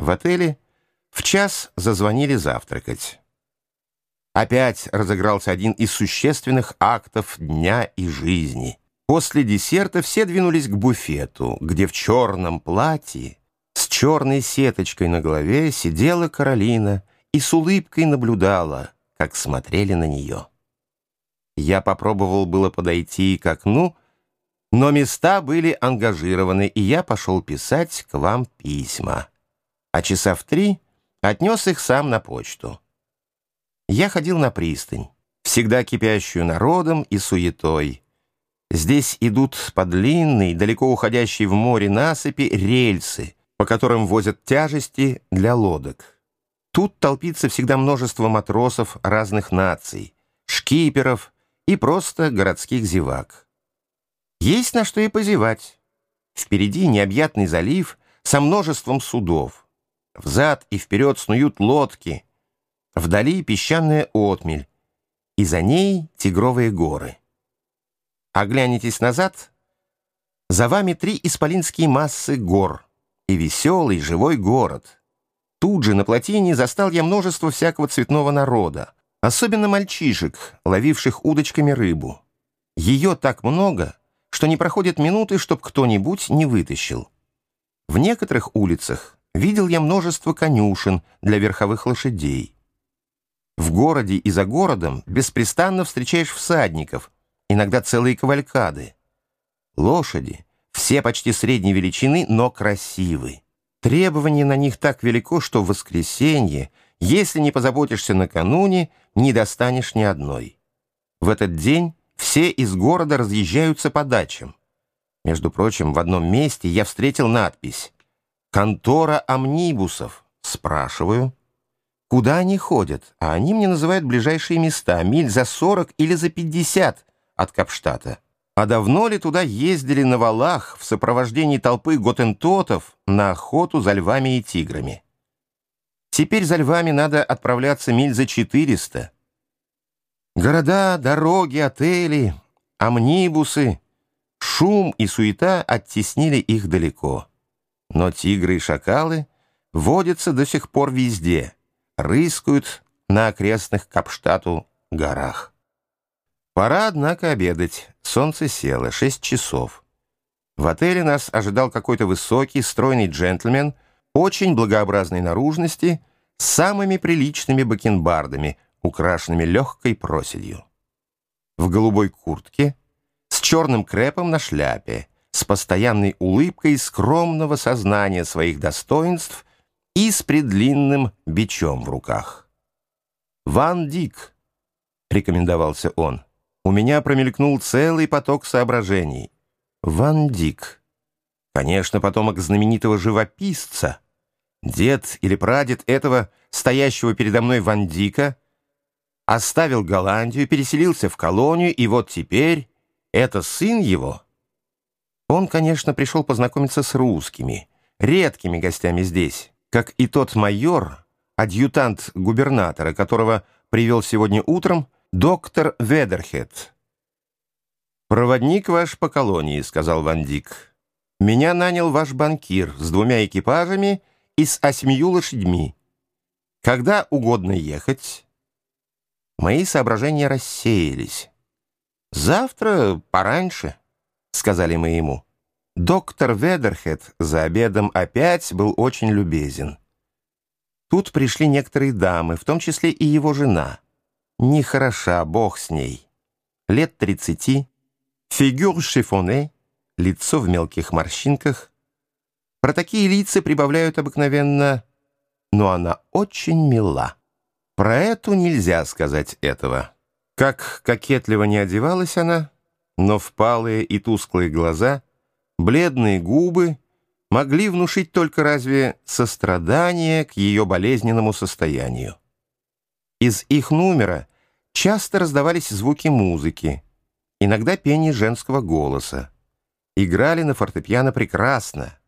В отеле в час зазвонили завтракать. Опять разыгрался один из существенных актов дня и жизни. После десерта все двинулись к буфету, где в черном платье с черной сеточкой на голове сидела Каролина и с улыбкой наблюдала, как смотрели на нее. Я попробовал было подойти к окну, но места были ангажированы, и я пошел писать к вам письма. А часа в три отнес их сам на почту. Я ходил на пристань, всегда кипящую народом и суетой. Здесь идут по длинной, далеко уходящей в море насыпи рельсы, по которым возят тяжести для лодок. Тут толпится всегда множество матросов разных наций, шкиперов и просто городских зевак. Есть на что и позевать. Впереди необъятный залив со множеством судов. Взад и вперед снуют лодки. Вдали песчаная отмель. И за ней тигровые горы. Оглянитесь назад. За вами три исполинские массы гор и веселый живой город. Тут же на плотине застал я множество всякого цветного народа, особенно мальчишек, ловивших удочками рыбу. Ее так много — что не проходит минуты, чтоб кто-нибудь не вытащил. В некоторых улицах видел я множество конюшен для верховых лошадей. В городе и за городом беспрестанно встречаешь всадников, иногда целые кавалькады. Лошади, все почти средней величины, но красивы. Требование на них так велико, что в воскресенье, если не позаботишься накануне, не достанешь ни одной. В этот день все из города разъезжаются по дачам. Между прочим, в одном месте я встретил надпись «Контора амнибусов». Спрашиваю, куда они ходят, а они мне называют ближайшие места, миль за 40 или за 50 от Капштата. А давно ли туда ездили на валах в сопровождении толпы готентотов на охоту за львами и тиграми? Теперь за львами надо отправляться миль за 400. Города, дороги, отели, амнибусы, шум и суета оттеснили их далеко. Но тигры и шакалы водятся до сих пор везде, рыскают на окрестных Капштату горах. Пора, однако, обедать. Солнце село, шесть часов. В отеле нас ожидал какой-то высокий, стройный джентльмен, очень благообразной наружности, с самыми приличными бакенбардами — украшенными легкой проседью. В голубой куртке, с черным крепом на шляпе, с постоянной улыбкой скромного сознания своих достоинств и с предлинным бичом в руках. «Ван Дик», — рекомендовался он, — у меня промелькнул целый поток соображений. «Ван Дик». Конечно, потомок знаменитого живописца. Дед или прадед этого, стоящего передо мной Ван Дика, оставил Голландию, переселился в колонию, и вот теперь это сын его. Он, конечно, пришел познакомиться с русскими, редкими гостями здесь, как и тот майор, адъютант губернатора, которого привел сегодня утром доктор Ведерхед. «Проводник ваш по колонии», — сказал Ван Дик. «Меня нанял ваш банкир с двумя экипажами и с осьмию лошадьми. Когда угодно ехать...» Мои соображения рассеялись. «Завтра пораньше», — сказали мы ему. Доктор Ведерхед за обедом опять был очень любезен. Тут пришли некоторые дамы, в том числе и его жена. Нехороша, бог с ней. Лет тридцати, фигюр шифоне, лицо в мелких морщинках. Про такие лица прибавляют обыкновенно «но она очень мила». Про эту нельзя сказать этого. Как кокетливо не одевалась она, но впалые и тусклые глаза, бледные губы могли внушить только разве сострадание к ее болезненному состоянию. Из их номера часто раздавались звуки музыки, иногда пение женского голоса. Играли на фортепиано прекрасно.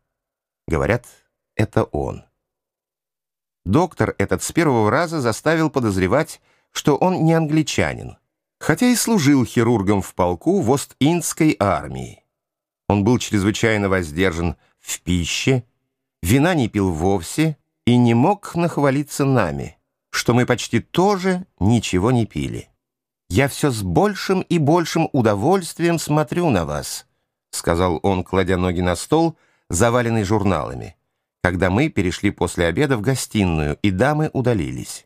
Говорят, это он. Доктор этот с первого раза заставил подозревать, что он не англичанин, хотя и служил хирургом в полку в Ост-Индской армии. Он был чрезвычайно воздержан в пище, вина не пил вовсе, и не мог нахвалиться нами, что мы почти тоже ничего не пили. «Я все с большим и большим удовольствием смотрю на вас», сказал он, кладя ноги на стол, заваленный журналами, когда мы перешли после обеда в гостиную, и дамы удалились.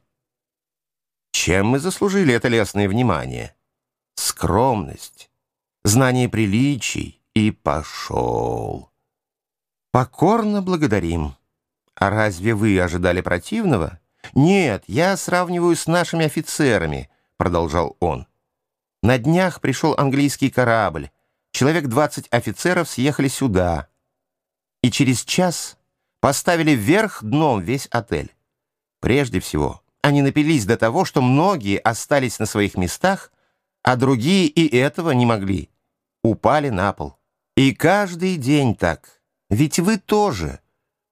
Чем мы заслужили это лестное внимание? Скромность, знание приличий и пошел. Покорно благодарим. А разве вы ожидали противного? Нет, я сравниваю с нашими офицерами, продолжал он. На днях пришел английский корабль. Человек двадцать офицеров съехали сюда. И через час поставили вверх дном весь отель. Прежде всего, они напились до того, что многие остались на своих местах, а другие и этого не могли. Упали на пол. И каждый день так. Ведь вы тоже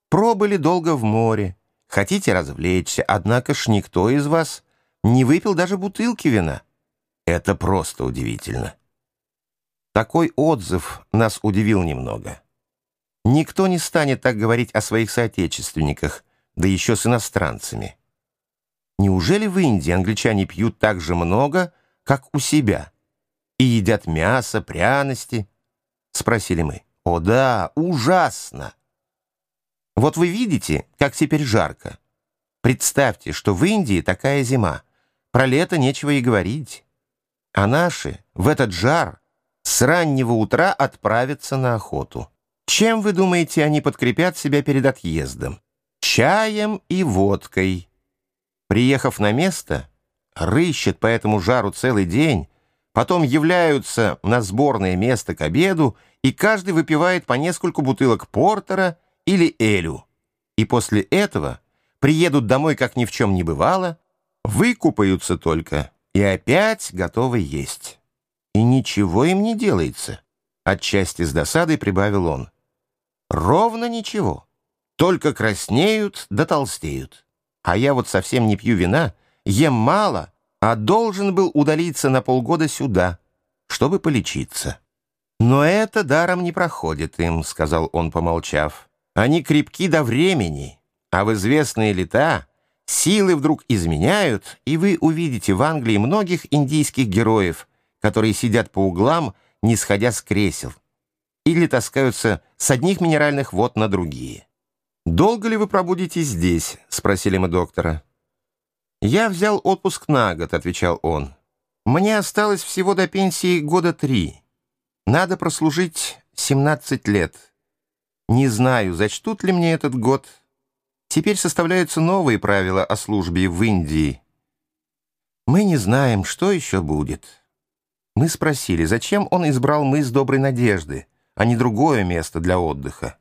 пробыли долго в море, хотите развлечься, однако ж никто из вас не выпил даже бутылки вина. Это просто удивительно. Такой отзыв нас удивил немного. Никто не станет так говорить о своих соотечественниках, да еще с иностранцами. Неужели в Индии англичане пьют так же много, как у себя? И едят мясо, пряности? Спросили мы. О да, ужасно! Вот вы видите, как теперь жарко. Представьте, что в Индии такая зима. Про лето нечего и говорить. А наши в этот жар с раннего утра отправятся на охоту. Чем, вы думаете, они подкрепят себя перед отъездом? Чаем и водкой. Приехав на место, рыщет по этому жару целый день, потом являются на сборное место к обеду, и каждый выпивает по нескольку бутылок портера или элю. И после этого приедут домой, как ни в чем не бывало, выкупаются только и опять готовы есть. И ничего им не делается. Отчасти с досадой прибавил он. Ровно ничего. Только краснеют да толстеют. А я вот совсем не пью вина, ем мало, а должен был удалиться на полгода сюда, чтобы полечиться. «Но это даром не проходит им», — сказал он, помолчав. «Они крепки до времени, а в известные лета силы вдруг изменяют, и вы увидите в Англии многих индийских героев, которые сидят по углам, не сходя с кресел, или таскаются с одних минеральных вод на другие. «Долго ли вы пробудете здесь?» — спросили мы доктора. «Я взял отпуск на год», — отвечал он. «Мне осталось всего до пенсии года три. Надо прослужить 17 лет. Не знаю, зачтут ли мне этот год. Теперь составляются новые правила о службе в Индии. Мы не знаем, что еще будет». Мы спросили, зачем он избрал мыс Доброй Надежды, а не другое место для отдыха.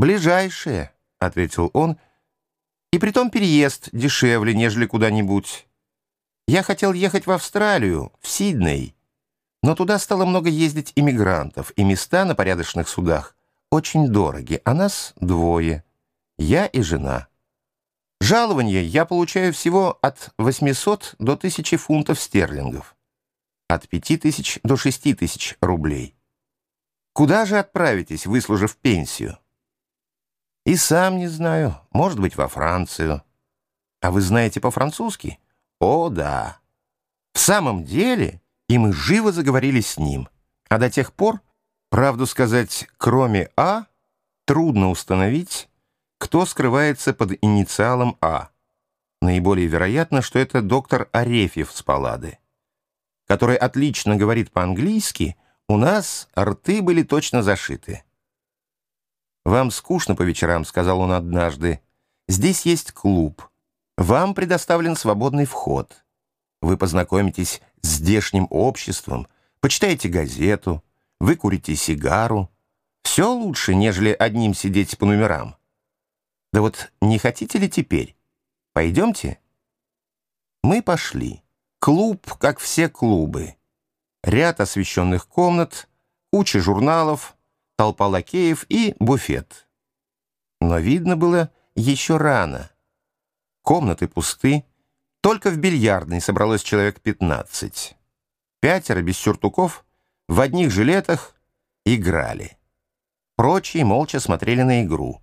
«Ближайшее», — ответил он, — «и притом переезд дешевле, нежели куда-нибудь. Я хотел ехать в Австралию, в Сидней, но туда стало много ездить иммигрантов, и места на порядочных судах очень дороги, а нас двое, я и жена. Жалование я получаю всего от 800 до 1000 фунтов стерлингов, от 5000 до 6000 рублей. Куда же отправитесь, выслужив пенсию?» И сам не знаю, может быть, во Францию. А вы знаете по-французски? О, да. В самом деле, и мы живо заговорили с ним. А до тех пор, правду сказать, кроме А, трудно установить, кто скрывается под инициалом А. Наиболее вероятно, что это доктор Арефьев с Паллады, который отлично говорит по-английски, у нас рты были точно зашиты. «Вам скучно по вечерам», — сказал он однажды. «Здесь есть клуб. Вам предоставлен свободный вход. Вы познакомитесь с здешним обществом, почитаете газету, выкурите сигару. Все лучше, нежели одним сидеть по номерам. Да вот не хотите ли теперь? Пойдемте?» Мы пошли. Клуб, как все клубы. Ряд освещенных комнат, куча журналов — толпа лакеев и буфет. Но видно было еще рано. Комнаты пусты, только в бильярдной собралось человек 15. Пятеро без сюртуков в одних жилетах играли. Прочие молча смотрели на игру.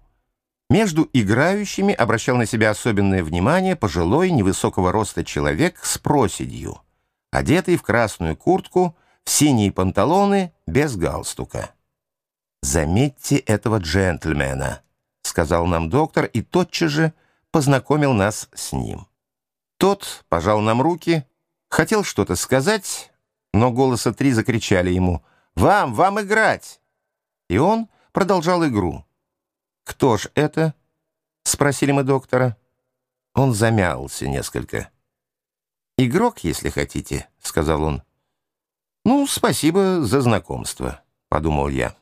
Между играющими обращал на себя особенное внимание пожилой невысокого роста человек с проседью, одетый в красную куртку, в синие панталоны, без галстука. «Заметьте этого джентльмена», — сказал нам доктор и тотчас же познакомил нас с ним. Тот пожал нам руки, хотел что-то сказать, но голоса три закричали ему «Вам, вам играть!» И он продолжал игру. «Кто ж это?» — спросили мы доктора. Он замялся несколько. «Игрок, если хотите», — сказал он. «Ну, спасибо за знакомство», — подумал я.